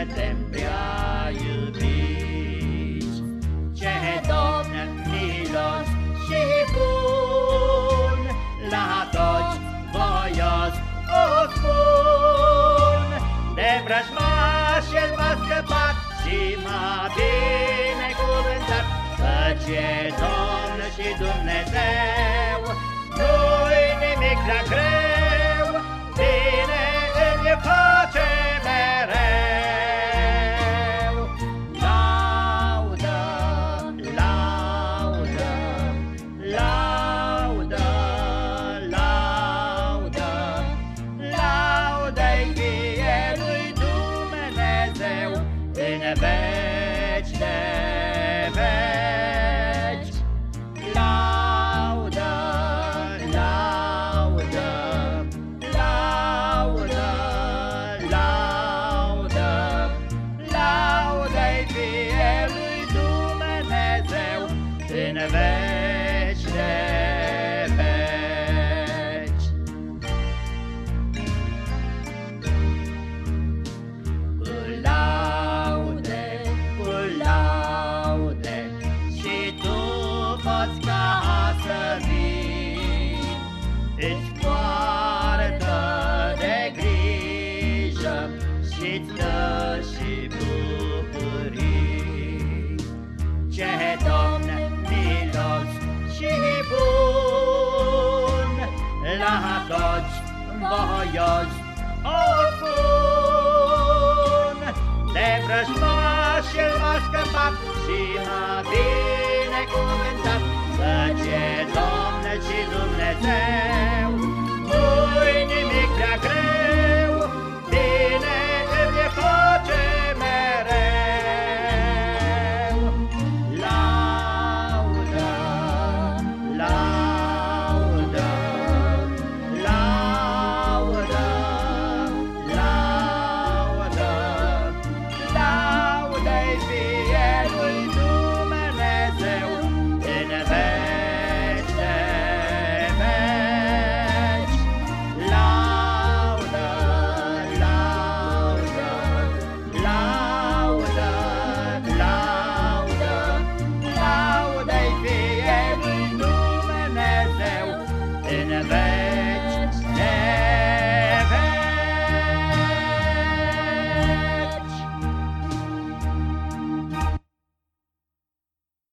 suntem prea iubiți. Ce domn milos și bun, la toți voios o spun. De vrăjmaș el m-a scăpat și m-a binecuvântat, căci e Domn și Dumnezeu, nu-i nimic la greu. Veci de veci. Laudă, laudă, laudă, laudă, laudă-i fie lui Dumnezeu în veci poți ca să vii. Îți poartă de grijă Și-ți dă și bucurii. Ce Domn milos și bun La toți voios o spun De vrăjmaș el m-a scăpat Și m-a binecuvântat. Căci e Domn și Dumnezeu